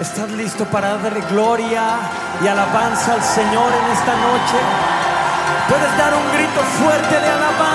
¿Estás listo para darle gloria y alabanza al Señor en esta noche? ¿Puedes dar un grito fuerte de alabanza?